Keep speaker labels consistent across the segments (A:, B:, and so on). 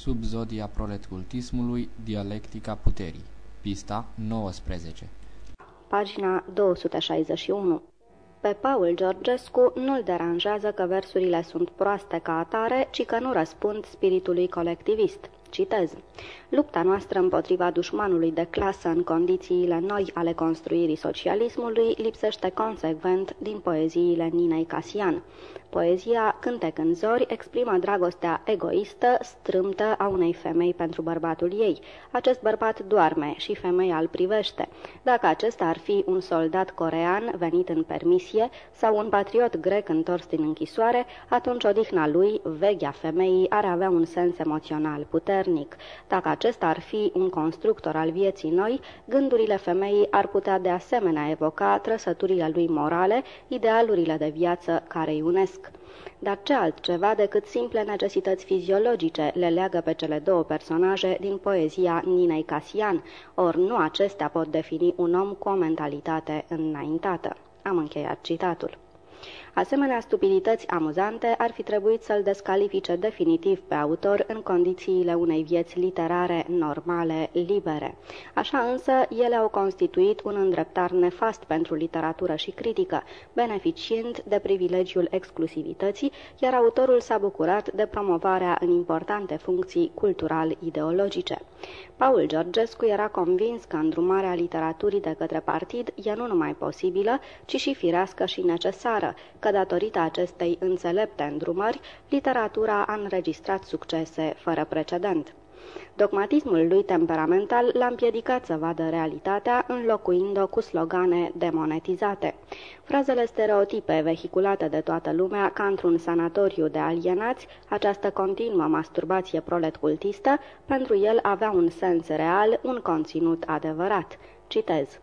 A: Sub zodia proletcultismului, dialectica puterii. Pista 19
B: Pagina 261 pe Paul Georgescu nu-l deranjează că versurile sunt proaste ca atare, ci că nu răspund spiritului colectivist. Citez. Lupta noastră împotriva dușmanului de clasă în condițiile noi ale construirii socialismului lipsește consecvent din poeziile Ninei Casian. Poezia Cântec în zori exprimă dragostea egoistă, strâmtă a unei femei pentru bărbatul ei. Acest bărbat doarme și femeia îl privește. Dacă acesta ar fi un soldat corean venit în permisie sau un patriot grec întors din închisoare, atunci odihna lui, veghea femeii, ar avea un sens emoțional puternic. Dacă acesta ar fi un constructor al vieții noi, gândurile femeii ar putea de asemenea evoca trăsăturile lui morale, idealurile de viață care îi unesc. Dar ce altceva decât simple necesități fiziologice le leagă pe cele două personaje din poezia Ninei Casian, ori nu acestea pot defini un om cu o mentalitate înaintată. Am încheiat citatul. Asemenea stupidități amuzante ar fi trebuit să-l descalifice definitiv pe autor în condițiile unei vieți literare normale, libere. Așa însă, ele au constituit un îndreptar nefast pentru literatură și critică, beneficiind de privilegiul exclusivității, iar autorul s-a bucurat de promovarea în importante funcții cultural-ideologice. Paul Georgescu era convins că îndrumarea literaturii de către partid e nu numai posibilă, ci și firească și necesară, că datorită acestei înțelepte îndrumări, literatura a înregistrat succese fără precedent. Dogmatismul lui temperamental l-a împiedicat să vadă realitatea, înlocuind-o cu slogane demonetizate. Frazele stereotipe vehiculate de toată lumea ca într-un sanatoriu de alienați, această continuă masturbație proletcultistă, pentru el avea un sens real, un conținut adevărat. Citez.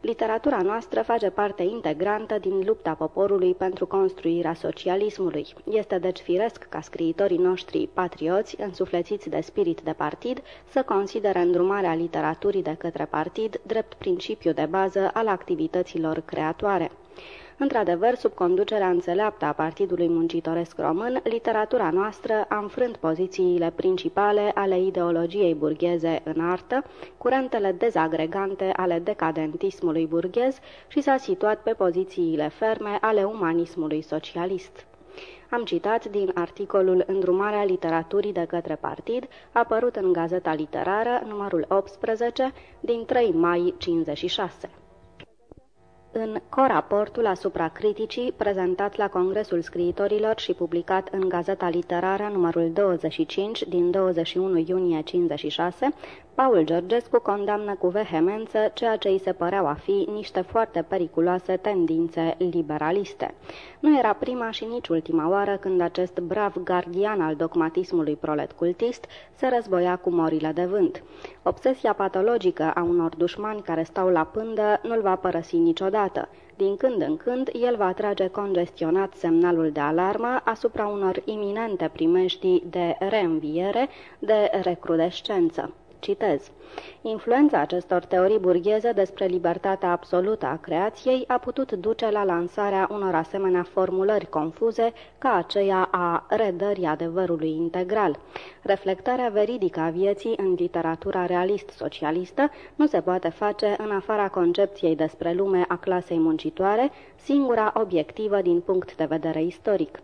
B: Literatura noastră face parte integrantă din lupta poporului pentru construirea socialismului. Este deci firesc ca scriitorii noștri patrioți, însuflețiți de spirit de partid, să considere îndrumarea literaturii de către partid drept principiu de bază al activităților creatoare. Într-adevăr, sub conducerea înțeleaptă a Partidului Muncitoresc Român, literatura noastră a înfrânt pozițiile principale ale ideologiei burgheze în artă, curentele dezagregante ale decadentismului burghez și s-a situat pe pozițiile ferme ale umanismului socialist. Am citat din articolul Îndrumarea literaturii de către partid, apărut în Gazeta Literară, numărul 18, din 3 mai 56. În coraportul asupra criticii, prezentat la Congresul Scriitorilor și publicat în Gazeta Literară numărul 25 din 21 iunie 56, Paul Georgescu condamnă cu vehemență ceea ce îi se păreau a fi niște foarte periculoase tendințe liberaliste. Nu era prima și nici ultima oară când acest brav gardian al dogmatismului prolet cultist se războia cu morile de vânt. Obsesia patologică a unor dușmani care stau la pândă nu-l va părăsi niciodată. Din când în când, el va trage congestionat semnalul de alarmă asupra unor iminente primeștii de reînviere, de recrudescență. Citez. Influența acestor teorii burgheze despre libertatea absolută a creației a putut duce la lansarea unor asemenea formulări confuze ca aceea a redării adevărului integral. Reflectarea veridică a vieții în literatura realist-socialistă nu se poate face în afara concepției despre lume a clasei muncitoare, singura obiectivă din punct de vedere istoric.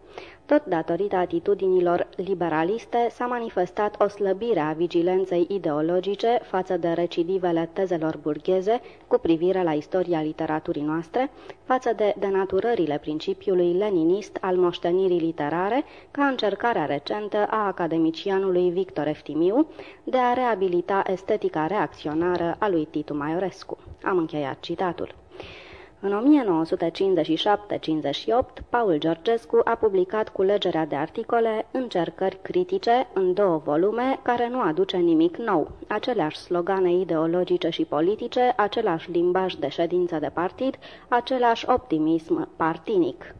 B: Tot datorită atitudinilor liberaliste s-a manifestat o slăbire a vigilenței ideologice față de recidivele tezelor burgheze cu privire la istoria literaturii noastre, față de denaturările principiului leninist al moștenirii literare, ca încercarea recentă a academicianului Victor Eftimiu de a reabilita estetica reacționară a lui Titu Maiorescu. Am încheiat citatul. În 1957-58, Paul Georgescu a publicat culegerea de articole Încercări critice în două volume, care nu aduce nimic nou, aceleași slogane ideologice și politice, același limbaj de ședință de partid, același optimism partinic.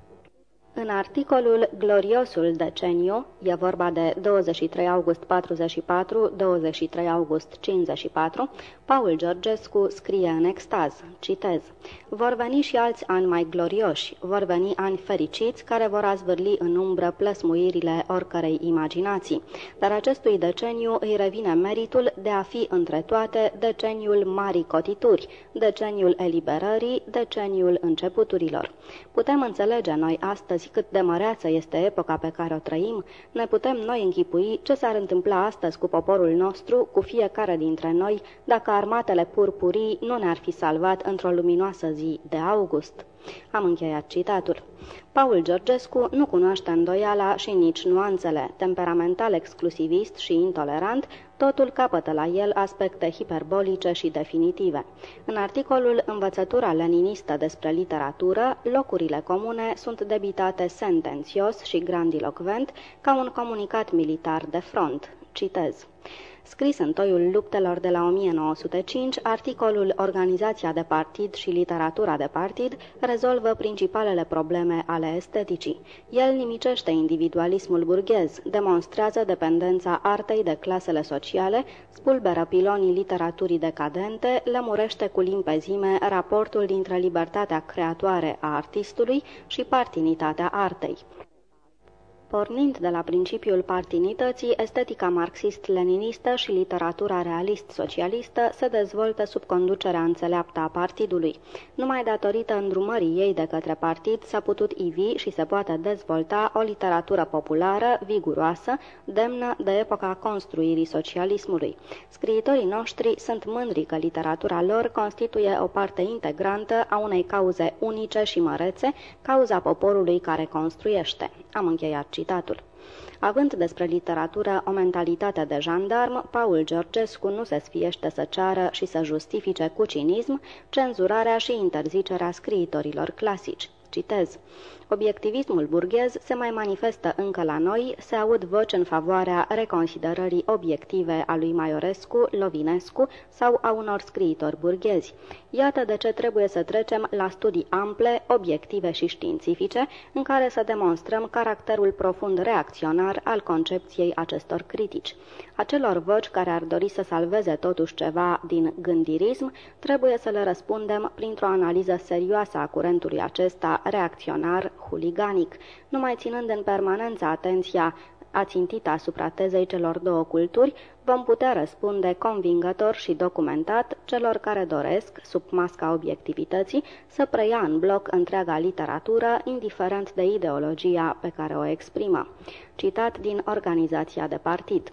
B: În articolul Gloriosul deceniu, e vorba de 23 august 44, 23 august 54, Paul Georgescu scrie în extaz, citez, Vor veni și alți ani mai glorioși, vor veni ani fericiți care vor azvârli în umbră plăsmuirile oricărei imaginații, dar acestui deceniu îi revine meritul de a fi între toate deceniul marii cotituri, deceniul eliberării, deceniul începuturilor. Putem înțelege noi astăzi Vedeți cât de măreață este epoca pe care o trăim? Ne putem noi închipui ce s-ar întâmpla astăzi cu poporul nostru, cu fiecare dintre noi, dacă armatele purpurii nu ne-ar fi salvat într-o luminoasă zi de august? Am încheiat citatul. Paul Georgescu nu cunoaște îndoiala și nici nuanțele. Temperamental exclusivist și intolerant, totul capătă la el aspecte hiperbolice și definitive. În articolul Învățătura leninistă despre literatură, locurile comune sunt debitate sentențios și grandilocvent ca un comunicat militar de front. Citez. Scris în toiul luptelor de la 1905, articolul Organizația de partid și literatura de partid rezolvă principalele probleme ale esteticii. El nimicește individualismul burghez, demonstrează dependența artei de clasele sociale, spulberă pilonii literaturii decadente, lămurește cu limpezime raportul dintre libertatea creatoare a artistului și partinitatea artei. Pornind de la principiul partinității, estetica marxist-leninistă și literatura realist-socialistă se dezvoltă sub conducerea înțeleaptă a partidului. Numai datorită îndrumării ei de către partid s-a putut ivi și se poate dezvolta o literatură populară, viguroasă, demnă de epoca construirii socialismului. Scriitorii noștri sunt mândri că literatura lor constituie o parte integrantă a unei cauze unice și mărețe, cauza poporului care construiește. Am încheiat citatul. Având despre literatură o mentalitate de jandarm, Paul Georgescu nu se sfiește să ceară și să justifice cu cinism cenzurarea și interzicerea scriitorilor clasici. Citez. Obiectivismul burghez se mai manifestă încă la noi, se aud voci în favoarea reconsiderării obiective a lui Maiorescu, Lovinescu sau a unor scriitori burghezi. Iată de ce trebuie să trecem la studii ample, obiective și științifice, în care să demonstrăm caracterul profund reacționar al concepției acestor critici. Acelor voci care ar dori să salveze totuși ceva din gândirism, trebuie să le răspundem printr-o analiză serioasă a curentului acesta reacționar huliganic, numai ținând în permanență atenția ațintită asupra tezei celor două culturi, vom putea răspunde convingător și documentat celor care doresc, sub masca obiectivității, să preia în bloc întreaga literatură, indiferent de ideologia pe care o exprimă. Citat din Organizația de Partid.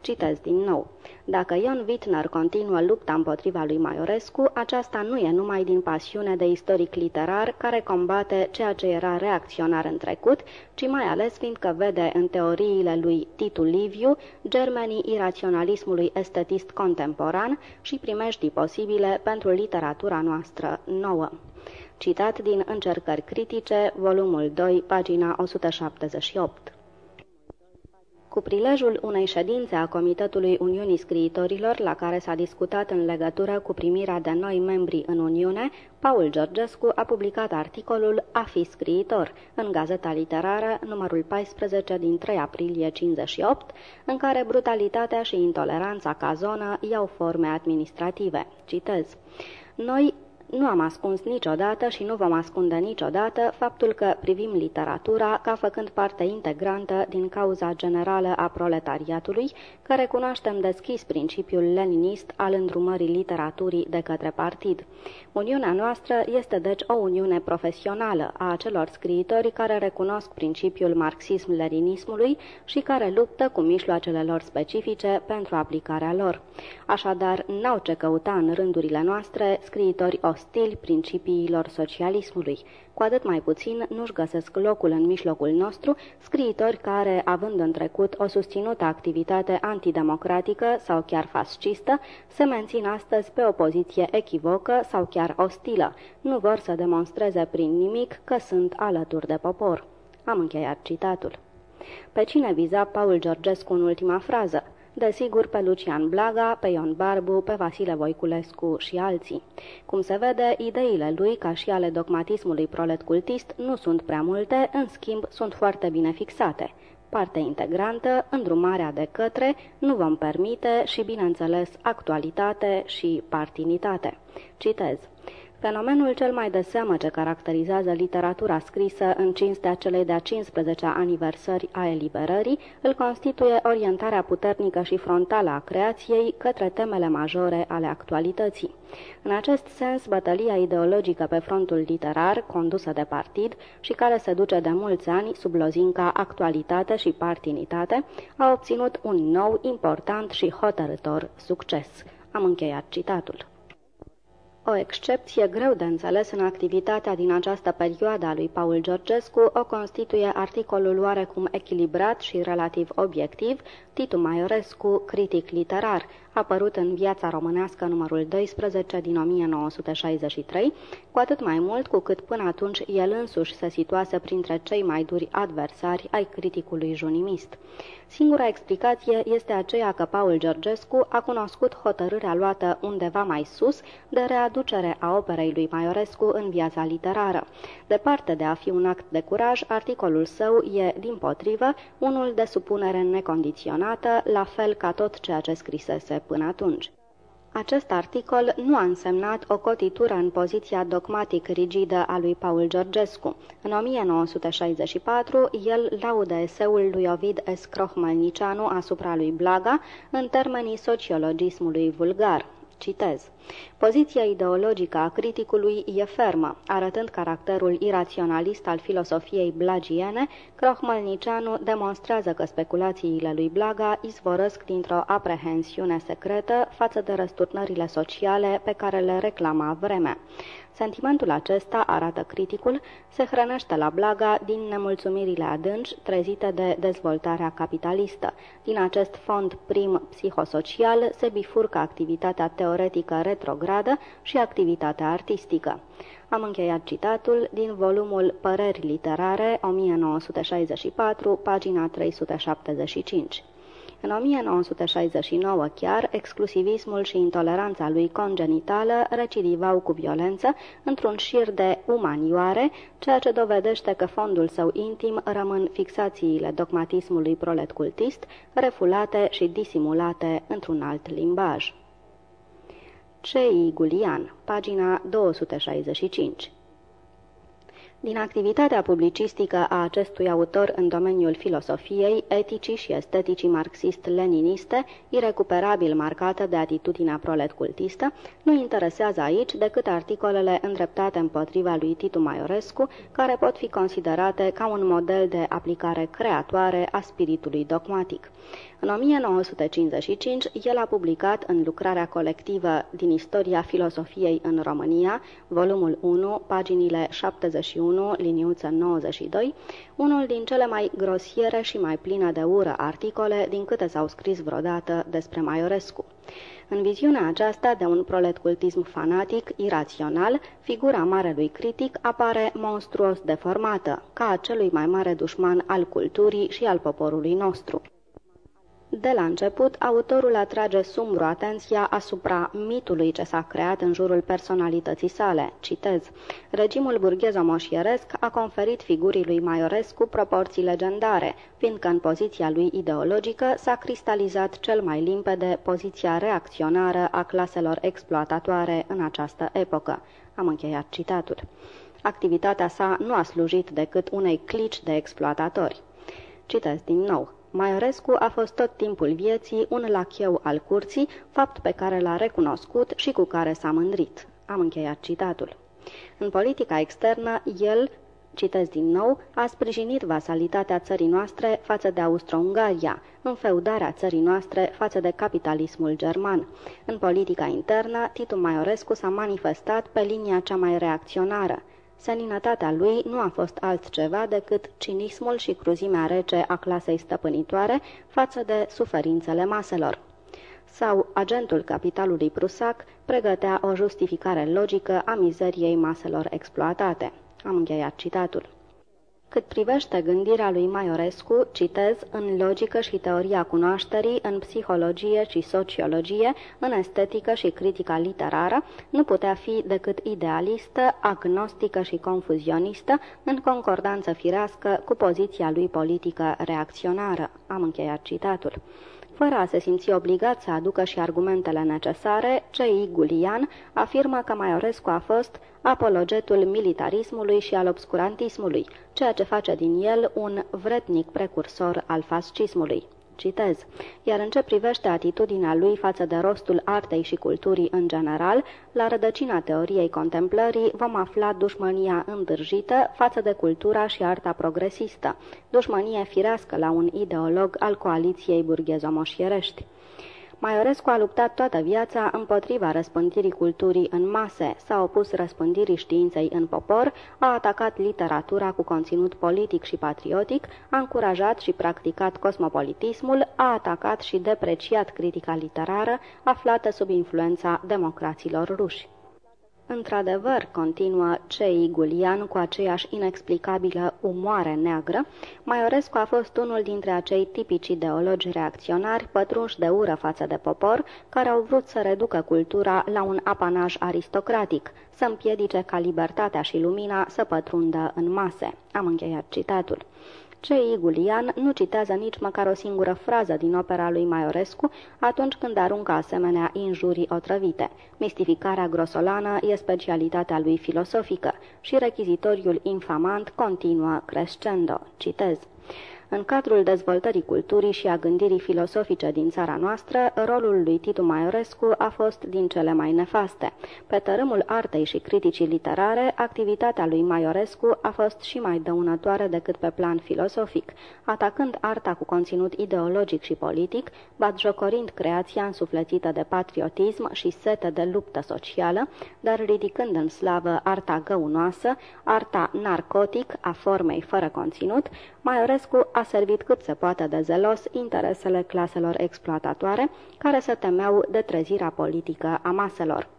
B: Citez din nou. Dacă Ion Wittner continuă lupta împotriva lui Maiorescu, aceasta nu e numai din pasiune de istoric literar care combate ceea ce era reacționar în trecut, ci mai ales fiindcă vede în teoriile lui Titu Liviu germenii iraționalismului estetist contemporan și primești posibile pentru literatura noastră nouă. Citat din Încercări critice, volumul 2, pagina 178. Cu prilejul unei ședințe a Comitetului Uniunii Scriitorilor, la care s-a discutat în legătură cu primirea de noi membri în Uniune, Paul Georgescu a publicat articolul A fi scriitor în Gazeta Literară, numărul 14 din 3 aprilie 58, în care brutalitatea și intoleranța ca zonă iau forme administrative. Citez. Noi nu am ascuns niciodată și nu vom ascunde niciodată faptul că privim literatura ca făcând parte integrantă din cauza generală a proletariatului, că recunoaștem deschis principiul leninist al îndrumării literaturii de către partid. Uniunea noastră este deci o uniune profesională a acelor scriitori care recunosc principiul marxism-leninismului și care luptă cu mijloacele lor specifice pentru aplicarea lor. Așadar, n-au ce căuta în rândurile noastre scriitori ostili principiilor socialismului. Cu atât mai puțin nu-și găsesc locul în mijlocul nostru scriitori care, având în trecut o susținută activitate antidemocratică sau chiar fascistă, se mențin astăzi pe o poziție echivocă sau chiar ostilă. Nu vor să demonstreze prin nimic că sunt alături de popor. Am încheiat citatul. Pe cine viza Paul Georgescu în ultima frază? Desigur pe Lucian Blaga, pe Ion Barbu, pe Vasile Voiculescu și alții. Cum se vede, ideile lui, ca și ale dogmatismului prolet cultist, nu sunt prea multe, în schimb sunt foarte bine fixate. Parte integrantă, îndrumarea de către, nu vom permite și, bineînțeles, actualitate și partinitate. Citez. Fenomenul cel mai de seamă ce caracterizează literatura scrisă în cinstea celei de-a 15-a aniversări a eliberării îl constituie orientarea puternică și frontală a creației către temele majore ale actualității. În acest sens, bătălia ideologică pe frontul literar, condusă de partid și care se duce de mulți ani sub lozinca actualitate și partinitate, a obținut un nou, important și hotărător succes. Am încheiat citatul. O excepție greu de înțeles în activitatea din această perioadă a lui Paul Georgescu o constituie articolul oarecum echilibrat și relativ obiectiv, Titu Maiorescu, critic literar, apărut în Viața Românească numărul 12 din 1963, cu atât mai mult cu cât până atunci el însuși se situase printre cei mai duri adversari ai criticului junimist. Singura explicație este aceea că Paul Georgescu a cunoscut hotărârea luată undeva mai sus de readucere a operei lui Maiorescu în viața literară. Departe de a fi un act de curaj, articolul său e, din potrivă, unul de supunere necondiționată, la fel ca tot ceea ce scrisese până atunci. Acest articol nu a însemnat o cotitură în poziția dogmatic rigidă a lui Paul Georgescu. În 1964, el laudă eseul lui Ovid S. Crohmalnicianu asupra lui Blaga în termenii sociologismului vulgar. Citez. Poziția ideologică a criticului e fermă, arătând caracterul iraționalist al filosofiei blagiene, Crohmalnicianu demonstrează că speculațiile lui Blaga izvorăsc dintr-o aprehensiune secretă față de răsturnările sociale pe care le reclama vremea. Sentimentul acesta, arată criticul, se hrănește la blaga din nemulțumirile adânci trezite de dezvoltarea capitalistă. Din acest fond prim psihosocial se bifurcă activitatea teoretică retrogradă și activitatea artistică. Am încheiat citatul din volumul Păreri literare 1964, pagina 375. În 1969 chiar, exclusivismul și intoleranța lui congenitală recidivau cu violență într-un șir de umanioare, ceea ce dovedește că fondul său intim rămân fixațiile dogmatismului prolet cultist, refulate și disimulate într-un alt limbaj. C.I. Gulian, pagina 265 din activitatea publicistică a acestui autor în domeniul filosofiei, eticii și esteticii marxist-leniniste, irecuperabil marcată de atitudinea prolet-cultistă, nu interesează aici decât articolele îndreptate împotriva lui Titu Maiorescu, care pot fi considerate ca un model de aplicare creatoare a spiritului dogmatic. În 1955, el a publicat în lucrarea colectivă din istoria filosofiei în România, volumul 1, paginile 71, liniuță 92, unul din cele mai grosiere și mai pline de ură articole din câte s-au scris vreodată despre Maiorescu. În viziunea aceasta de un proletcultism fanatic, irațional, figura marelui critic apare monstruos deformată, ca acelui mai mare dușman al culturii și al poporului nostru. De la început, autorul atrage sumbru atenția asupra mitului ce s-a creat în jurul personalității sale. Citez. Regimul burghezo-moșieresc a conferit figurii lui Maiorescu proporții legendare, fiindcă în poziția lui ideologică s-a cristalizat cel mai limpede poziția reacționară a claselor exploatatoare în această epocă. Am încheiat citatul. Activitatea sa nu a slujit decât unei clici de exploatatori. Citez din nou. Maiorescu a fost tot timpul vieții un lacheu al curții, fapt pe care l-a recunoscut și cu care s-a mândrit. Am încheiat citatul. În politica externă, el, citesc din nou, a sprijinit vasalitatea țării noastre față de Austro-Ungaria, înfeudarea țării noastre față de capitalismul german. În politica internă, Titu Maiorescu s-a manifestat pe linia cea mai reacționară. Seninătatea lui nu a fost altceva decât cinismul și cruzimea rece a clasei stăpânitoare față de suferințele maselor. Sau agentul capitalului prusac pregătea o justificare logică a mizeriei maselor exploatate. Am încheiat citatul. Cât privește gândirea lui Maiorescu, citez, în logică și teoria cunoașterii, în psihologie și sociologie, în estetică și critica literară, nu putea fi decât idealistă, agnostică și confuzionistă, în concordanță firească cu poziția lui politică reacționară. Am încheiat citatul. Fără a se simți obligat să aducă și argumentele necesare, C.I. Gulian afirmă că Maiorescu a fost apologetul militarismului și al obscurantismului, ceea ce face din el un vretnic precursor al fascismului. Citez. Iar în ce privește atitudinea lui față de rostul artei și culturii în general, la rădăcina teoriei contemplării vom afla dușmănia îndârjită față de cultura și arta progresistă, dușmănie firească la un ideolog al coaliției burghezomoșierești. Maiorescu a luptat toată viața împotriva răspândirii culturii în mase, s-a opus răspândirii științei în popor, a atacat literatura cu conținut politic și patriotic, a încurajat și practicat cosmopolitismul, a atacat și depreciat critica literară aflată sub influența democraților ruși. Într-adevăr, continuă Cei Gulian cu aceeași inexplicabilă umoare neagră, Maiorescu a fost unul dintre acei tipici ideologi reacționari pătrunși de ură față de popor, care au vrut să reducă cultura la un apanaj aristocratic, să împiedice ca libertatea și lumina să pătrundă în mase. Am încheiat citatul. C.I. Gulian nu citează nici măcar o singură frază din opera lui Maiorescu atunci când aruncă asemenea injurii otrăvite. Mistificarea grosolană e specialitatea lui filosofică și rechizitoriul infamant continuă crescendo. Citez. În cadrul dezvoltării culturii și a gândirii filosofice din țara noastră, rolul lui Titu Maiorescu a fost din cele mai nefaste. Pe tărâmul artei și criticii literare, activitatea lui Maiorescu a fost și mai dăunătoare decât pe plan filosofic, atacând arta cu conținut ideologic și politic, batjocorind creația însuflețită de patriotism și sete de luptă socială, dar ridicând în slavă arta găunoasă, arta narcotic a formei fără conținut, Maiorescu a servit cât se poate de zelos interesele claselor exploatatoare, care se temeau de trezirea politică a maselor.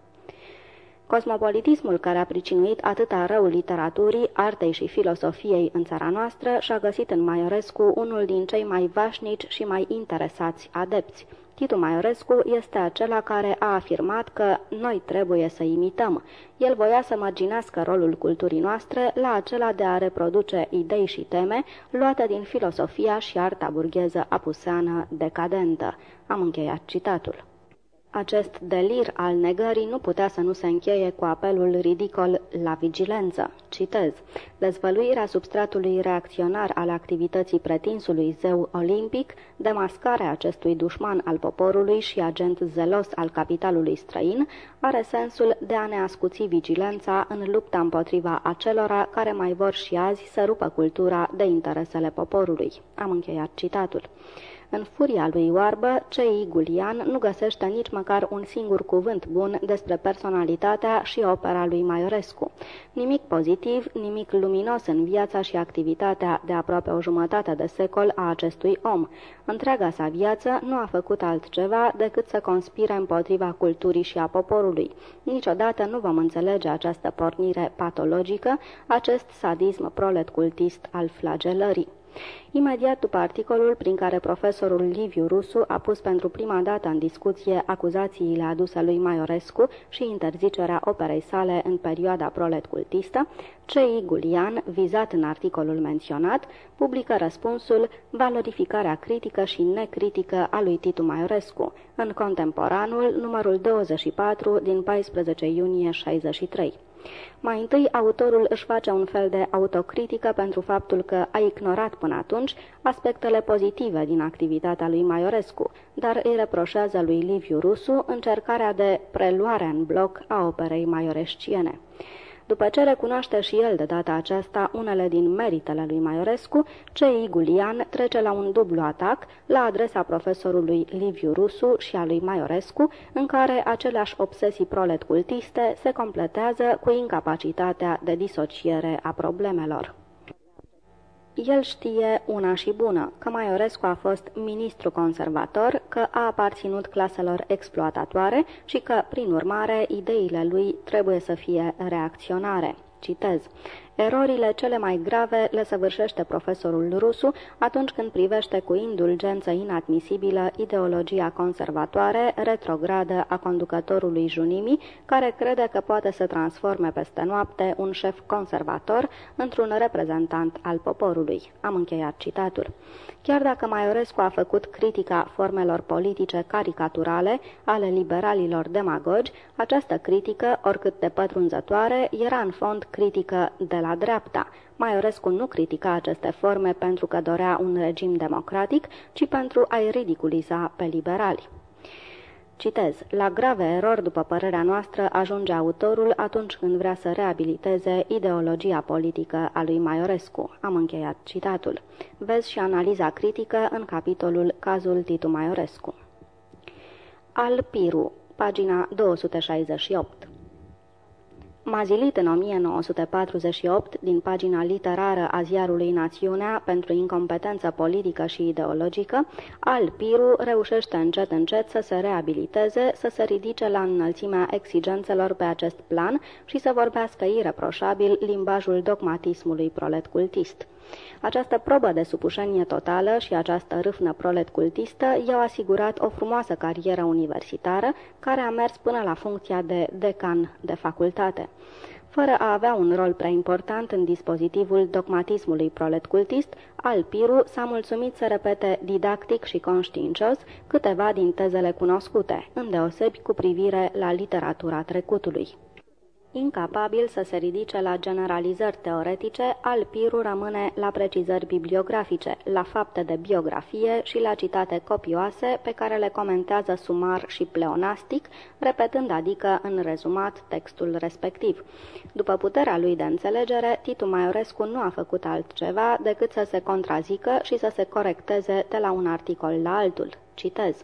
B: Cosmopolitismul care a pricinuit atâta rău literaturii, artei și filosofiei în țara noastră și-a găsit în Maiorescu unul din cei mai vașnici și mai interesați adepți. Titu Maiorescu este acela care a afirmat că noi trebuie să imităm. El voia să marginească rolul culturii noastre la acela de a reproduce idei și teme luate din filosofia și arta burgheză apuseană decadentă. Am încheiat citatul. Acest delir al negării nu putea să nu se încheie cu apelul ridicol la vigilență. Citez. Dezvăluirea substratului reacționar al activității pretinsului zeu olimpic, demascarea acestui dușman al poporului și agent zelos al capitalului străin, are sensul de a ne ascuți vigilența în lupta împotriva acelora care mai vor și azi să rupă cultura de interesele poporului. Am încheiat citatul. În furia lui oarbă, C.I. Gulian nu găsește nici măcar un singur cuvânt bun despre personalitatea și opera lui Maiorescu. Nimic pozitiv, nimic luminos în viața și activitatea de aproape o jumătate de secol a acestui om. Întreaga sa viață nu a făcut altceva decât să conspire împotriva culturii și a poporului. Niciodată nu vom înțelege această pornire patologică, acest sadism prolet cultist al flagelării. Imediat după articolul prin care profesorul Liviu Rusu a pus pentru prima dată în discuție acuzațiile aduse lui Maiorescu și interzicerea operei sale în perioada prolet-cultistă, C.I. Gulian, vizat în articolul menționat, publică răspunsul Valorificarea critică și necritică a lui Titu Maiorescu, în contemporanul numărul 24 din 14 iunie 63. Mai întâi, autorul își face un fel de autocritică pentru faptul că a ignorat până atunci aspectele pozitive din activitatea lui Maiorescu, dar îi reproșează lui Liviu Rusu încercarea de preluare în bloc a operei maioresciene. După ce recunoaște și el de data aceasta unele din meritele lui Maiorescu, C.I. Gulian trece la un dublu atac la adresa profesorului Liviu Rusu și a lui Maiorescu, în care aceleași obsesii prolet-cultiste se completează cu incapacitatea de disociere a problemelor. El știe una și bună, că Maiorescu a fost ministru conservator, că a aparținut claselor exploatatoare și că, prin urmare, ideile lui trebuie să fie reacționare. Citez. Erorile cele mai grave le săvârșește profesorul rusu atunci când privește cu indulgență inadmisibilă ideologia conservatoare, retrogradă a conducătorului Junimi, care crede că poate să transforme peste noapte un șef conservator într-un reprezentant al poporului. Am încheiat citatul. Chiar dacă Maiorescu a făcut critica formelor politice caricaturale ale liberalilor demagogi, această critică, oricât de pătrunzătoare, era în fond critică de la dreapta. Maiorescu nu critica aceste forme pentru că dorea un regim democratic, ci pentru a-i ridiculiza pe liberali. Citez, la grave erori, după părerea noastră, ajunge autorul atunci când vrea să reabiliteze ideologia politică a lui Maiorescu. Am încheiat citatul. Vezi și analiza critică în capitolul Cazul Titu Maiorescu. Al Piru, pagina 268 Mazilit în 1948 din pagina literară a ziarului Națiunea pentru incompetență politică și ideologică, Al Piru reușește încet încet să se reabiliteze, să se ridice la înălțimea exigențelor pe acest plan și să vorbească ireproșabil limbajul dogmatismului prolet cultist. Această probă de supușenie totală și această râfnă prolet cultistă i-au asigurat o frumoasă carieră universitară, care a mers până la funcția de decan de facultate. Fără a avea un rol prea important în dispozitivul dogmatismului prolet cultist, Alpiru s-a mulțumit să repete didactic și conștiincios câteva din tezele cunoscute, îndeosebi cu privire la literatura trecutului. Incapabil să se ridice la generalizări teoretice, Alpiru rămâne la precizări bibliografice, la fapte de biografie și la citate copioase pe care le comentează sumar și pleonastic, repetând adică în rezumat textul respectiv. După puterea lui de înțelegere, Titu Maiorescu nu a făcut altceva decât să se contrazică și să se corecteze de la un articol la altul. Citez.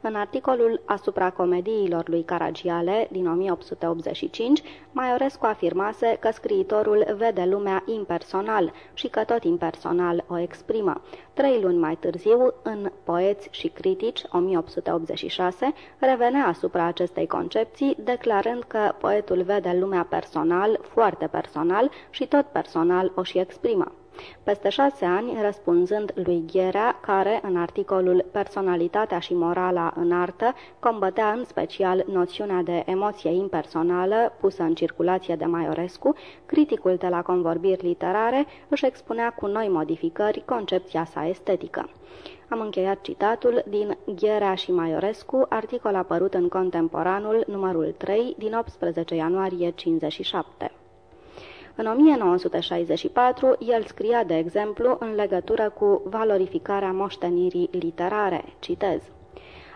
B: În articolul asupra comediilor lui Caragiale din 1885, Maiorescu afirmase că scriitorul vede lumea impersonal și că tot impersonal o exprimă. Trei luni mai târziu, în Poeți și critici, 1886, revenea asupra acestei concepții, declarând că poetul vede lumea personal, foarte personal și tot personal o și exprimă. Peste șase ani, răspunzând lui Gherea, care, în articolul Personalitatea și morala în artă, combătea în special noțiunea de emoție impersonală pusă în circulație de Maiorescu, criticul de la convorbiri literare își expunea cu noi modificări concepția sa estetică. Am încheiat citatul din Gherea și Maiorescu, articol apărut în Contemporanul numărul 3 din 18 ianuarie 57. În 1964, el scria, de exemplu, în legătură cu valorificarea moștenirii literare. Citez.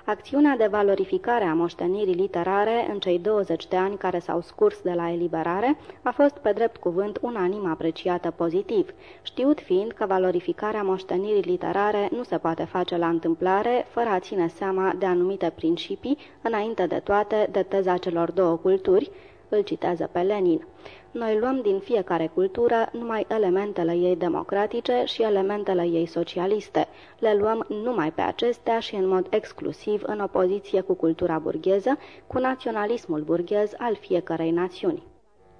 B: Acțiunea de valorificare a moștenirii literare în cei 20 de ani care s-au scurs de la eliberare a fost pe drept cuvânt unanim apreciată pozitiv, știut fiind că valorificarea moștenirii literare nu se poate face la întâmplare fără a ține seama de anumite principii, înainte de toate de teza celor două culturi, îl citează pe Lenin. Noi luăm din fiecare cultură numai elementele ei democratice și elementele ei socialiste. Le luăm numai pe acestea și în mod exclusiv în opoziție cu cultura burgheză, cu naționalismul burghez al fiecărei națiuni.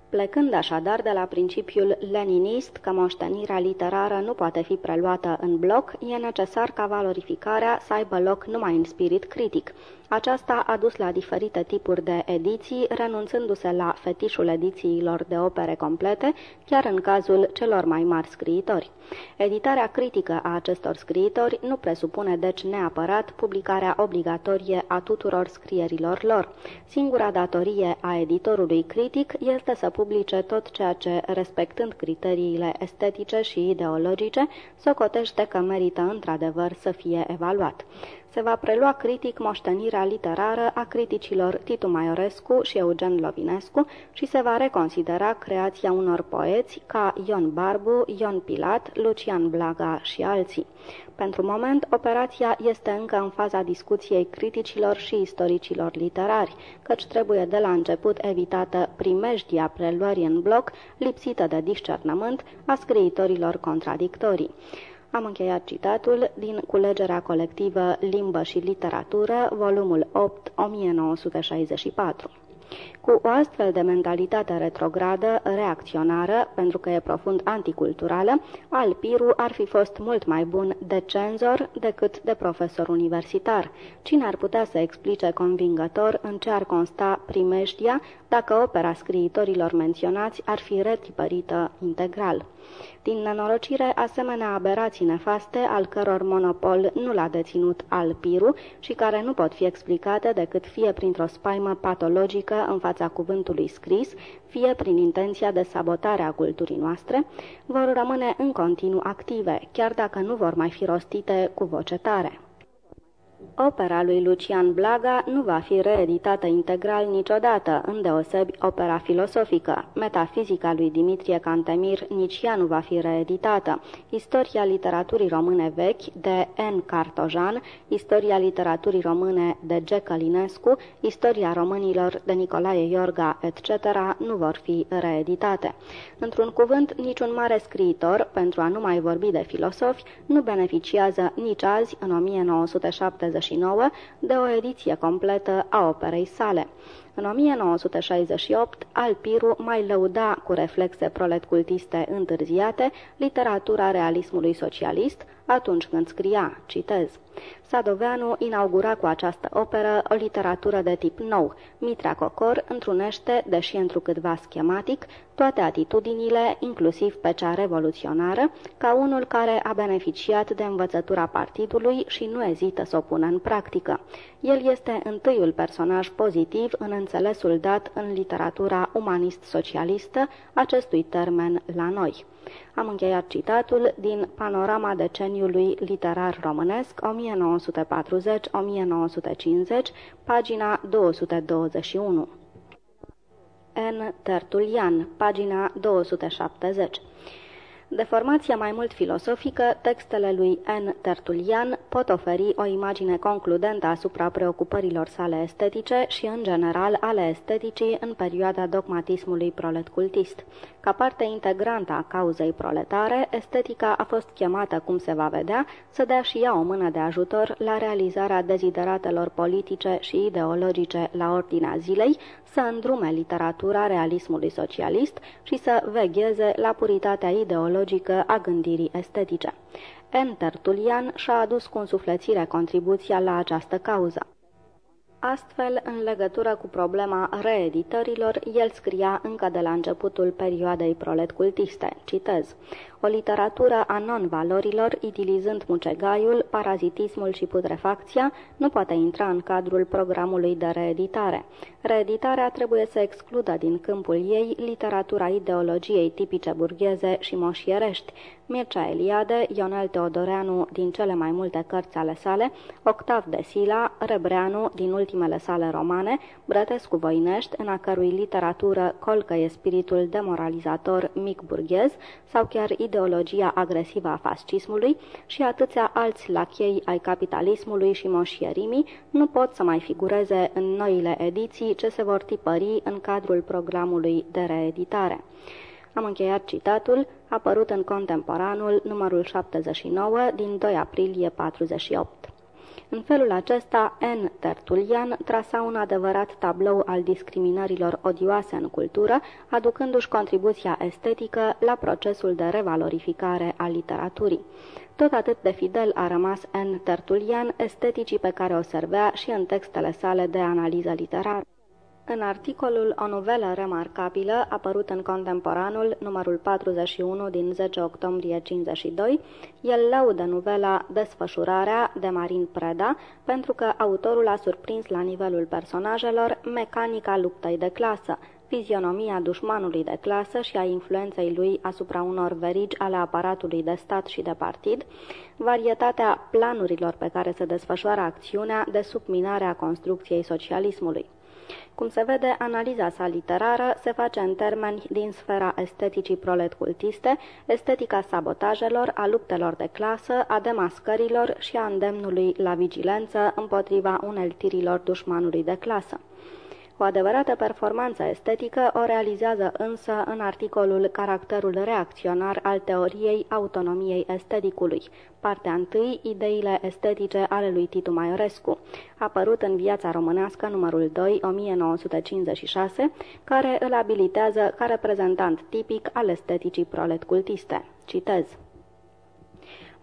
B: Plecând așadar de la principiul leninist că moștenirea literară nu poate fi preluată în bloc, e necesar ca valorificarea să aibă loc numai în spirit critic. Aceasta a dus la diferite tipuri de ediții, renunțându-se la fetișul edițiilor de opere complete, chiar în cazul celor mai mari scriitori. Editarea critică a acestor scriitori nu presupune deci neapărat publicarea obligatorie a tuturor scrierilor lor. Singura datorie a editorului critic este să publice tot ceea ce, respectând criteriile estetice și ideologice, socotește că merită într-adevăr să fie evaluat se va prelua critic moștenirea literară a criticilor Titu Maiorescu și Eugen Lovinescu și se va reconsidera creația unor poeți ca Ion Barbu, Ion Pilat, Lucian Blaga și alții. Pentru moment, operația este încă în faza discuției criticilor și istoricilor literari, căci trebuie de la început evitată primejdia preluării în bloc, lipsită de discernământ, a scriitorilor contradictorii. Am încheiat citatul din Culegerea colectivă Limbă și Literatură, volumul 8, 1964. Cu o astfel de mentalitate retrogradă, reacționară, pentru că e profund anticulturală, Alpiru ar fi fost mult mai bun de cenzor decât de profesor universitar. Cine ar putea să explice convingător în ce ar consta primeștia dacă opera scriitorilor menționați ar fi retipărită integral? Din nenorocire, asemenea aberații nefaste, al căror monopol nu l-a deținut Alpiru și care nu pot fi explicate decât fie printr-o spaimă patologică în fața cuvântului scris, fie prin intenția de sabotare a culturii noastre, vor rămâne în continuu active, chiar dacă nu vor mai fi rostite cu voce tare. Opera lui Lucian Blaga nu va fi reeditată integral niciodată, îndeosebi opera filosofică. Metafizica lui Dimitrie Cantemir nici ea nu va fi reeditată. Istoria literaturii române vechi de N. Cartojan, Istoria literaturii române de G. Călinescu, Istoria românilor de Nicolae Iorga, etc. nu vor fi reeditate. Într-un cuvânt, niciun mare scriitor, pentru a nu mai vorbi de filosofi, nu beneficiază nici azi, în 1970 1969 de o ediție completă a operei sale. În 1968, Alpiru mai lăuda cu reflexe proletcultiste întârziate literatura realismului socialist, atunci când scria, citez, Sadoveanu inaugura cu această operă o literatură de tip nou. Mitra Cocor întrunește, deși întrucâtva schematic, toate atitudinile, inclusiv pe cea revoluționară, ca unul care a beneficiat de învățătura partidului și nu ezită să o pună în practică. El este întâiul personaj pozitiv în înțelesul dat în literatura umanist-socialistă acestui termen la noi. Am încheiat citatul din Panorama deceniului literar românesc 1940-1950, pagina 221. N. Tertulian, pagina 270. De formație mai mult filosofică, textele lui N. Tertulian pot oferi o imagine concludentă asupra preocupărilor sale estetice și, în general, ale esteticii în perioada dogmatismului proletcultist. Ca parte integrantă a cauzei proletare, estetica a fost chemată, cum se va vedea, să dea și ea o mână de ajutor la realizarea dezideratelor politice și ideologice la ordinea zilei, să îndrume literatura realismului socialist și să vegheze la puritatea ideologică a gândirii estetice. N. Tertulian și-a adus cu însuflețire contribuția la această cauză. Astfel, în legătură cu problema reeditărilor, el scria încă de la începutul perioadei proletcultiste, citez, o literatură a non-valorilor, itilizând mucegaiul, parazitismul și putrefacția, nu poate intra în cadrul programului de reeditare. Reeditarea trebuie să excludă din câmpul ei literatura ideologiei tipice burgheze și moșierești, Mircea Eliade, Ionel Teodoreanu din cele mai multe cărți ale sale, Octav de Sila, Rebreanu din ultimele sale romane, Brătescu Voinești, în a cărui literatură colcă e spiritul demoralizator mic burghez, sau chiar ideologia agresivă a fascismului și atâția alți lachei ai capitalismului și moșierimii nu pot să mai figureze în noile ediții ce se vor tipări în cadrul programului de reeditare. Am încheiat citatul, apărut în Contemporanul, numărul 79, din 2 aprilie 48. În felul acesta, N. Tertulian trasa un adevărat tablou al discriminărilor odioase în cultură, aducându-și contribuția estetică la procesul de revalorificare a literaturii. Tot atât de fidel a rămas N. Tertulian esteticii pe care o servea și în textele sale de analiză literară. În articolul O novelă remarcabilă, apărut în Contemporanul, numărul 41 din 10 octombrie 52, el laudă novela Desfășurarea de Marin Preda, pentru că autorul a surprins la nivelul personajelor mecanica luptei de clasă, fizionomia dușmanului de clasă și a influenței lui asupra unor verigi ale aparatului de stat și de partid, varietatea planurilor pe care se desfășoară acțiunea de subminare a construcției socialismului. Cum se vede, analiza sa literară se face în termeni din sfera esteticii proletcultiste, estetica sabotajelor, a luptelor de clasă, a demascărilor și a îndemnului la vigilență împotriva uneltirilor dușmanului de clasă. O adevărată performanță estetică o realizează însă în articolul Caracterul reacționar al teoriei autonomiei esteticului, partea 1, Ideile estetice ale lui Titu Maiorescu, apărut în Viața românească numărul 2, 1956, care îl abilitează ca reprezentant tipic al esteticii prolet cultiste. Citez.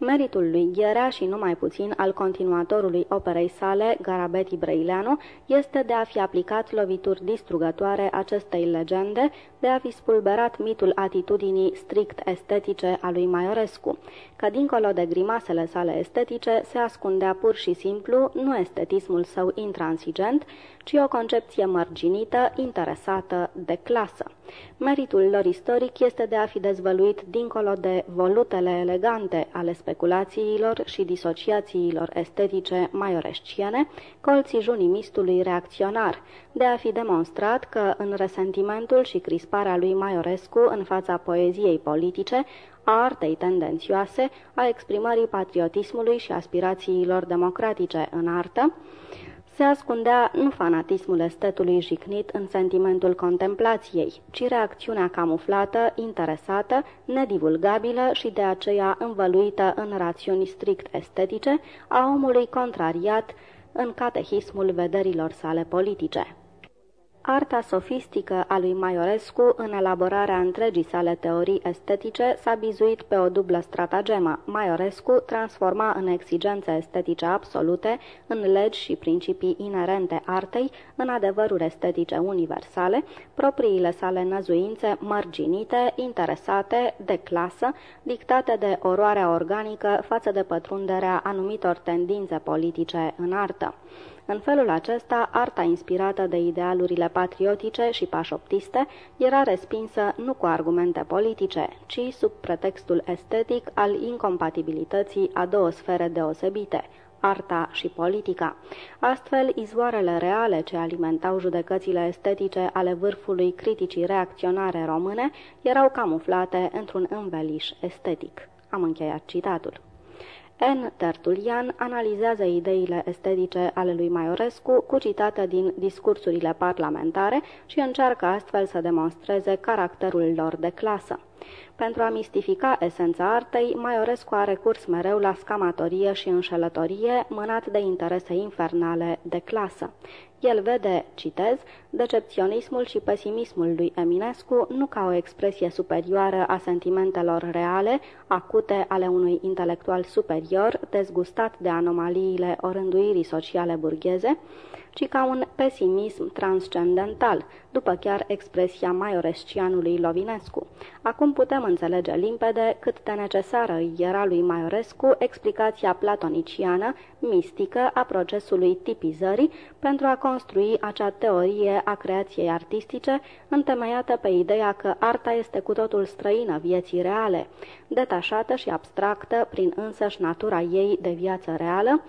B: Meritul lui Gherea și numai puțin al continuatorului operei sale, Garabeti Brăileanu, este de a fi aplicat lovituri distrugătoare acestei legende, de a fi spulberat mitul atitudinii strict estetice a lui Maiorescu, că dincolo de grimasele sale estetice se ascundea pur și simplu nu estetismul său intransigent, ci o concepție mărginită, interesată de clasă. Meritul lor istoric este de a fi dezvăluit dincolo de volutele elegante ale speculațiilor și disociațiilor estetice maioresciene, colții junimistului reacționar, de a fi demonstrat că în resentimentul și crisparea lui Maiorescu în fața poeziei politice, a artei tendențioase, a exprimării patriotismului și aspirațiilor democratice în artă, se ascundea nu fanatismul estetului jicnit în sentimentul contemplației, ci reacțiunea camuflată, interesată, nedivulgabilă și de aceea învăluită în rațiuni strict estetice a omului contrariat în catehismul vederilor sale politice. Arta sofistică a lui Maiorescu în elaborarea întregii sale teorii estetice s-a bizuit pe o dublă stratagemă. Maiorescu transforma în exigențe estetice absolute, în legi și principii inerente artei, în adevăruri estetice universale, propriile sale năzuințe mărginite, interesate, de clasă, dictate de oroarea organică față de pătrunderea anumitor tendințe politice în artă. În felul acesta, arta inspirată de idealurile patriotice și pașoptiste era respinsă nu cu argumente politice, ci sub pretextul estetic al incompatibilității a două sfere deosebite, arta și politica. Astfel, izvoarele reale ce alimentau judecățile estetice ale vârfului criticii reacționare române erau camuflate într-un înveliș estetic. Am încheiat citatul. N. Tertulian analizează ideile estetice ale lui Maiorescu cu citate din discursurile parlamentare și încearcă astfel să demonstreze caracterul lor de clasă. Pentru a mistifica esența artei, Maiorescu a recurs mereu la scamatorie și înșelătorie, mânat de interese infernale de clasă. El vede, citez, decepționismul și pesimismul lui Eminescu nu ca o expresie superioară a sentimentelor reale, acute ale unui intelectual superior, dezgustat de anomaliile orânduirii sociale burgheze, ci ca un pesimism transcendental, după chiar expresia maiorescianului Lovinescu. Acum putem înțelege limpede cât de necesară era lui Maiorescu explicația platoniciană, mistică, a procesului tipizării pentru a construi acea teorie a creației artistice întemeiată pe ideea că arta este cu totul străină vieții reale, detașată și abstractă prin însăși natura ei de viață reală,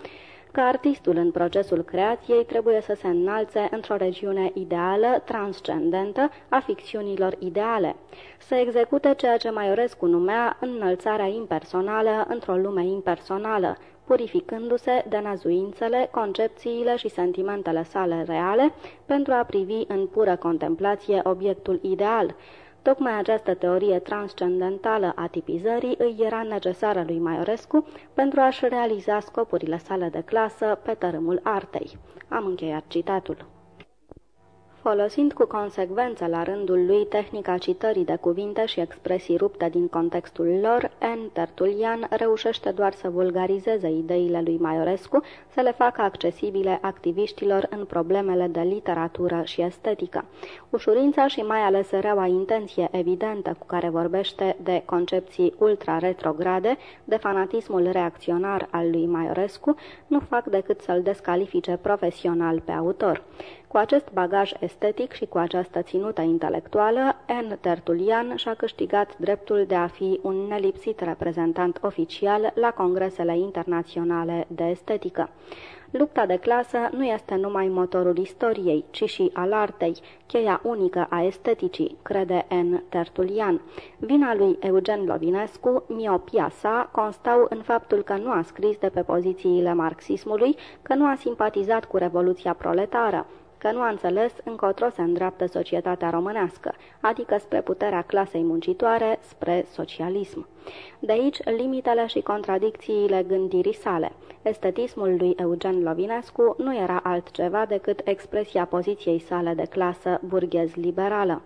B: că artistul în procesul creației trebuie să se înalțe într-o regiune ideală, transcendentă, a ficțiunilor ideale, să execute ceea ce Maiorescu numea înălțarea impersonală într-o lume impersonală, purificându-se de nazuințele, concepțiile și sentimentele sale reale pentru a privi în pură contemplație obiectul ideal, Tocmai această teorie transcendentală a tipizării îi era necesară lui Maiorescu pentru a-și realiza scopurile sale de clasă pe tărâmul artei. Am încheiat citatul. Folosind cu consecvență la rândul lui tehnica citării de cuvinte și expresii rupte din contextul lor, N. Tertulian reușește doar să vulgarizeze ideile lui Maiorescu, să le facă accesibile activiștilor în problemele de literatură și estetică. Ușurința și mai ales reaua intenție evidentă cu care vorbește de concepții ultra-retrograde, de fanatismul reacționar al lui Maiorescu, nu fac decât să-l descalifice profesional pe autor. Cu acest bagaj estetic și cu această ținută intelectuală, N. Tertulian și-a câștigat dreptul de a fi un nelipsit reprezentant oficial la congresele internaționale de estetică. Lupta de clasă nu este numai motorul istoriei, ci și al artei, cheia unică a esteticii, crede N. Tertulian. Vina lui Eugen Lovinescu, miopia sa, constau în faptul că nu a scris de pe pozițiile marxismului, că nu a simpatizat cu Revoluția proletară, că nu a înțeles încotro se îndreaptă societatea românească, adică spre puterea clasei muncitoare, spre socialism. De aici limitele și contradicțiile gândirii sale. Estetismul lui Eugen Lovinescu nu era altceva decât expresia poziției sale de clasă burghez-liberală.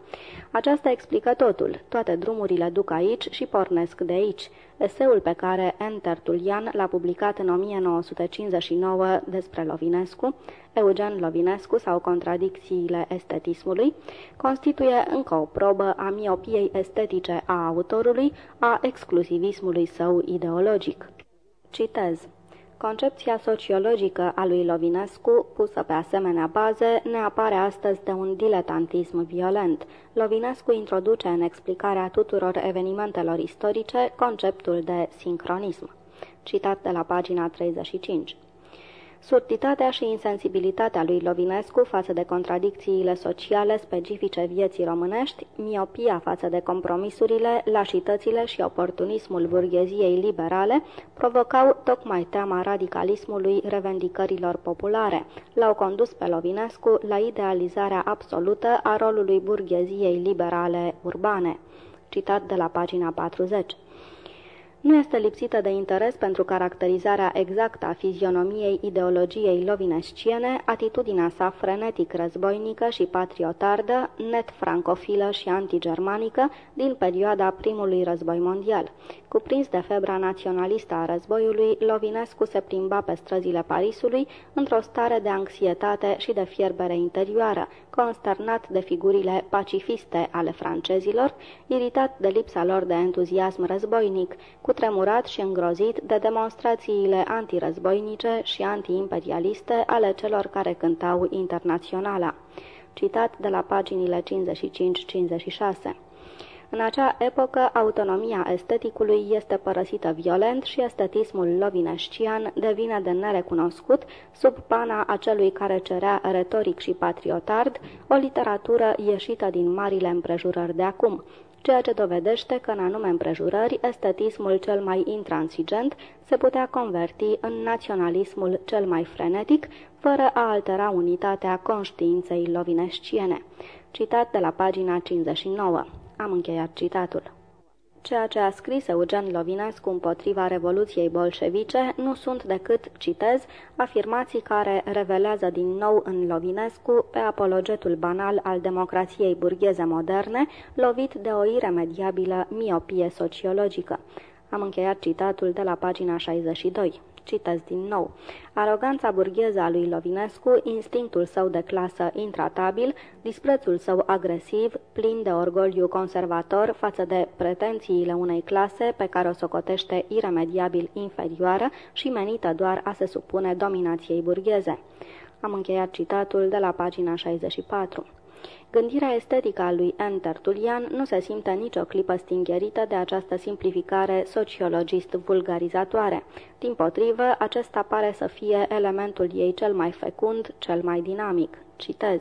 B: Aceasta explică totul. Toate drumurile duc aici și pornesc de aici. Eseul pe care N. Tertulian l-a publicat în 1959 despre Lovinescu, Eugen Lovinescu sau contradicțiile estetismului, constituie încă o probă a miopiei estetice a autorului, a exclusivismului său ideologic. Citez. Concepția sociologică a lui Lovinescu, pusă pe asemenea baze, ne apare astăzi de un diletantism violent. Lovinescu introduce în explicarea tuturor evenimentelor istorice conceptul de sincronism. Citat de la pagina 35. Surtitatea și insensibilitatea lui Lovinescu față de contradicțiile sociale specifice vieții românești, miopia față de compromisurile, lașitățile și oportunismul burgheziei liberale provocau tocmai teama radicalismului revendicărilor populare. L-au condus pe Lovinescu la idealizarea absolută a rolului burgheziei liberale urbane. Citat de la pagina 40 nu este lipsită de interes pentru caracterizarea exactă a fizionomiei ideologiei lovinesciene, atitudinea sa frenetic războinică și patriotardă, net francofilă și antigermanică din perioada primului război mondial. Cuprins de febra naționalistă a războiului, Lovinescu se plimba pe străzile Parisului într-o stare de anxietate și de fierbere interioară, consternat de figurile pacifiste ale francezilor, iritat de lipsa lor de entuziasm războinic, cutremurat și îngrozit de demonstrațiile antirăzboinice și antiimperialiste ale celor care cântau internaționala. Citat de la paginile 55-56 în acea epocă, autonomia esteticului este părăsită violent și estetismul lovinescian devine de nerecunoscut sub pana acelui care cerea retoric și patriotard o literatură ieșită din marile împrejurări de acum, ceea ce dovedește că în anume împrejurări estetismul cel mai intransigent se putea converti în naționalismul cel mai frenetic, fără a altera unitatea conștiinței lovinesciene. Citat de la pagina 59. Am încheiat citatul. Ceea ce a scris Eugen Lovinescu împotriva Revoluției bolșevice nu sunt decât, citez, afirmații care revelează din nou în Lovinescu pe apologetul banal al democrației burgheze moderne, lovit de o iremediabilă miopie sociologică. Am încheiat citatul de la pagina 62. Citez din nou. Aroganța burgheză a lui Lovinescu, instinctul său de clasă intratabil, disprețul său agresiv, plin de orgoliu conservator față de pretențiile unei clase pe care o socotește iremediabil inferioară și menită doar a se supune dominației burgheze. Am încheiat citatul de la pagina 64. Gândirea estetică a lui N. Tertulian nu se simte nicio clipă stingherită de această simplificare sociologist vulgarizatoare. Din potrivă, acesta pare să fie elementul ei cel mai fecund, cel mai dinamic. Citez.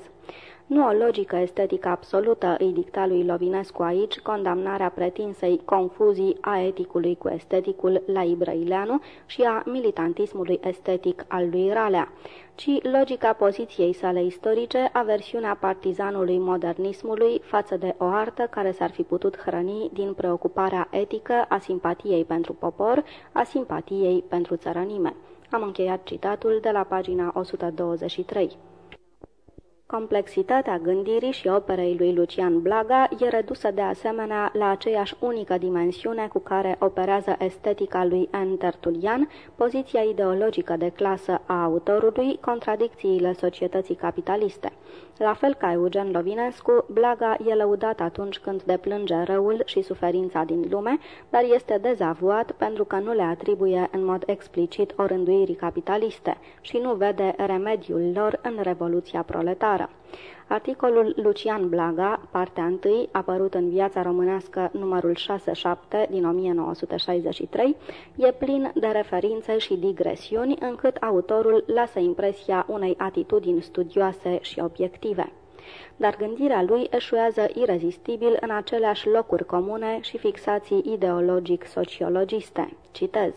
B: Nu o logică estetică absolută îi dicta lui Lovinescu aici condamnarea pretinsei confuzii a eticului cu esteticul la Ibrăileanu și a militantismului estetic al lui Ralea, ci logica poziției sale istorice, aversiunea partizanului modernismului față de o artă care s-ar fi putut hrăni din preocuparea etică a simpatiei pentru popor, a simpatiei pentru țărănime. Am încheiat citatul de la pagina 123. Complexitatea gândirii și operei lui Lucian Blaga e redusă de asemenea la aceeași unică dimensiune cu care operează estetica lui N. Tertulian, poziția ideologică de clasă a autorului, contradicțiile societății capitaliste. La fel ca Eugen Lovinescu, Blaga e lăudat atunci când deplânge răul și suferința din lume, dar este dezavuat pentru că nu le atribuie în mod explicit orânduirii capitaliste și nu vede remediul lor în Revoluția proletară. Articolul Lucian Blaga, partea 1, apărut în Viața Românească numărul 6-7 din 1963, e plin de referințe și digresiuni, încât autorul lasă impresia unei atitudini studioase și obiective dar gândirea lui eșuează irezistibil în aceleași locuri comune și fixații ideologic-sociologiste. Citez.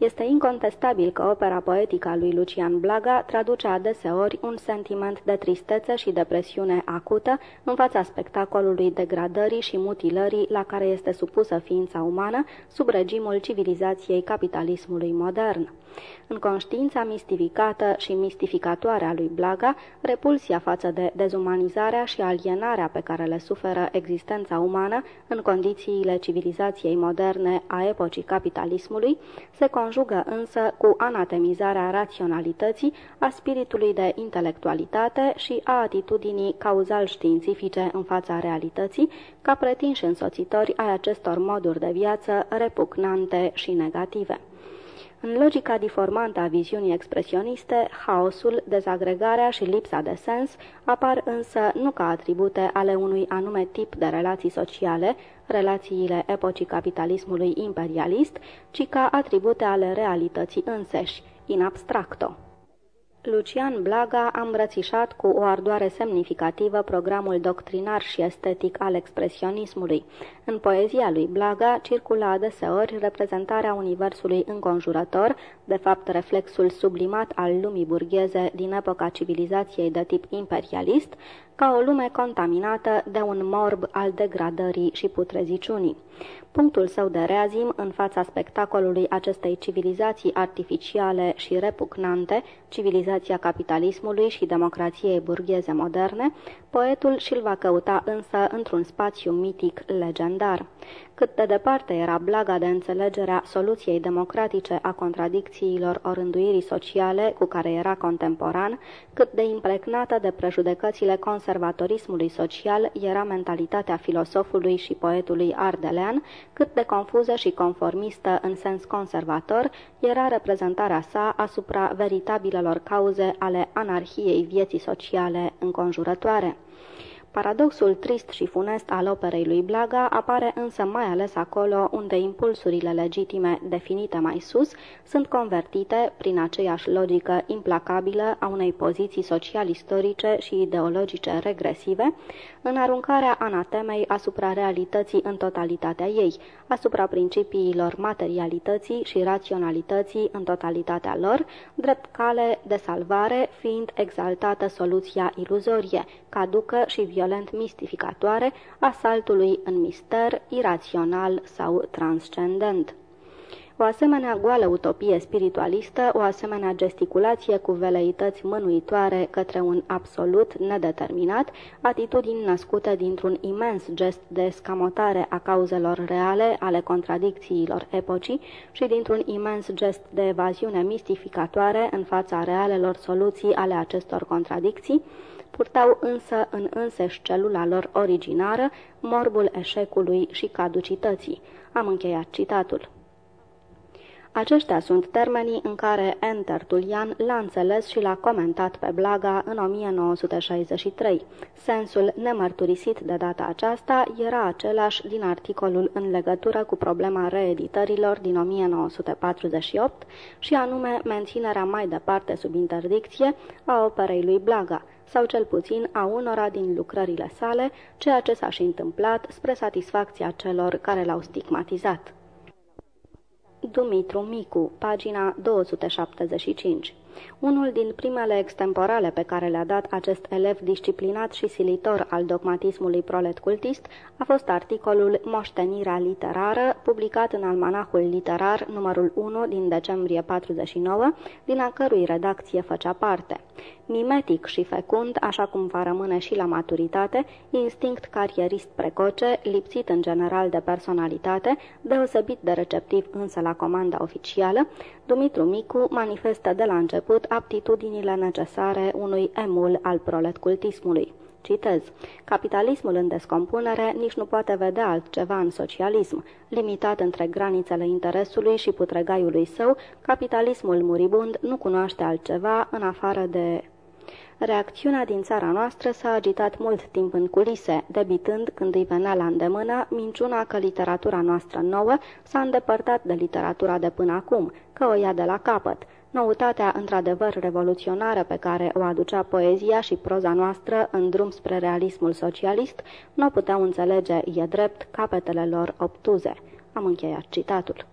B: Este incontestabil că opera poetică a lui Lucian Blaga traduce adeseori un sentiment de tristețe și depresiune acută în fața spectacolului degradării și mutilării la care este supusă ființa umană sub regimul civilizației capitalismului modern. În conștiința mistificată și mistificatoare a lui Blaga, repulsia față de dezumanizarea și alienarea pe care le suferă existența umană în condițiile civilizației moderne a epocii capitalismului se conjugă însă cu anatemizarea raționalității, a spiritului de intelectualitate și a atitudinii cauzal-științifice în fața realității, ca pretinși însoțitori ai acestor moduri de viață repugnante și negative. În logica diformantă a viziunii expresioniste, haosul, dezagregarea și lipsa de sens apar însă nu ca atribute ale unui anume tip de relații sociale, relațiile epocii capitalismului imperialist, ci ca atribute ale realității înseși, in abstracto. Lucian Blaga a îmbrățișat cu o ardoare semnificativă programul doctrinar și estetic al expresionismului. În poezia lui Blaga circula adeseori reprezentarea universului înconjurător, de fapt reflexul sublimat al lumii burgheze din epoca civilizației de tip imperialist, ca o lume contaminată de un morb al degradării și putreziciunii. Punctul său de reazim în fața spectacolului acestei civilizații artificiale și repugnante, civilizația capitalismului și democrației burgheze moderne, poetul și-l va căuta însă într-un spațiu mitic legendar. Cât de departe era blaga de înțelegerea soluției democratice a contradicțiilor orânduirii sociale cu care era contemporan, cât de impregnată de prejudecățile conservatorismului social era mentalitatea filosofului și poetului ardelean, cât de confuză și conformistă în sens conservator era reprezentarea sa asupra veritabilelor cauze ale anarhiei vieții sociale înconjurătoare. Paradoxul trist și funest al operei lui Blaga apare însă mai ales acolo unde impulsurile legitime definite mai sus sunt convertite prin aceeași logică implacabilă a unei poziții social-istorice și ideologice regresive în aruncarea anatemei asupra realității în totalitatea ei, asupra principiilor materialității și raționalității în totalitatea lor, drept cale de salvare fiind exaltată soluția iluzorie, caducă și violent mistificatoare a saltului în mister, irațional sau transcendent. O asemenea goală utopie spiritualistă, o asemenea gesticulație cu veleități mânuitoare către un absolut nedeterminat, atitudini născute dintr-un imens gest de scamotare a cauzelor reale ale contradicțiilor epocii și dintr-un imens gest de evaziune mistificatoare în fața realelor soluții ale acestor contradicții, purtau însă în înseși celula lor originară morbul eșecului și caducității. Am încheiat citatul. Aceștia sunt termenii în care N. Tertulian l-a înțeles și l-a comentat pe Blaga în 1963. Sensul nemărturisit de data aceasta era același din articolul în legătură cu problema reeditărilor din 1948 și anume menținerea mai departe sub interdicție a operei lui Blaga, sau cel puțin a unora din lucrările sale, ceea ce s-a și întâmplat spre satisfacția celor care l-au stigmatizat. Dumitru Micu, pagina 275 unul din primele extemporale pe care le-a dat acest elev disciplinat și silitor al dogmatismului prolet cultist a fost articolul Moștenirea literară, publicat în almanahul literar numărul 1 din decembrie 49, din a cărui redacție făcea parte. Mimetic și fecund, așa cum va rămâne și la maturitate, instinct carierist precoce, lipsit în general de personalitate, deosebit de receptiv însă la comanda oficială, Dumitru Micu manifestă de la început aptitudinile necesare unui emul al proletcultismului. Citez. Capitalismul în descompunere nici nu poate vedea altceva în socialism. Limitat între granițele interesului și putregaiului său, capitalismul muribund nu cunoaște altceva în afară de Reacțiunea din țara noastră s-a agitat mult timp în culise, debitând, când îi venea la îndemână, minciuna că literatura noastră nouă s-a îndepărtat de literatura de până acum, că o ia de la capăt. Noutatea într-adevăr revoluționară pe care o aducea poezia și proza noastră în drum spre realismul socialist nu o puteau înțelege, e drept, capetele lor obtuze. Am încheiat citatul.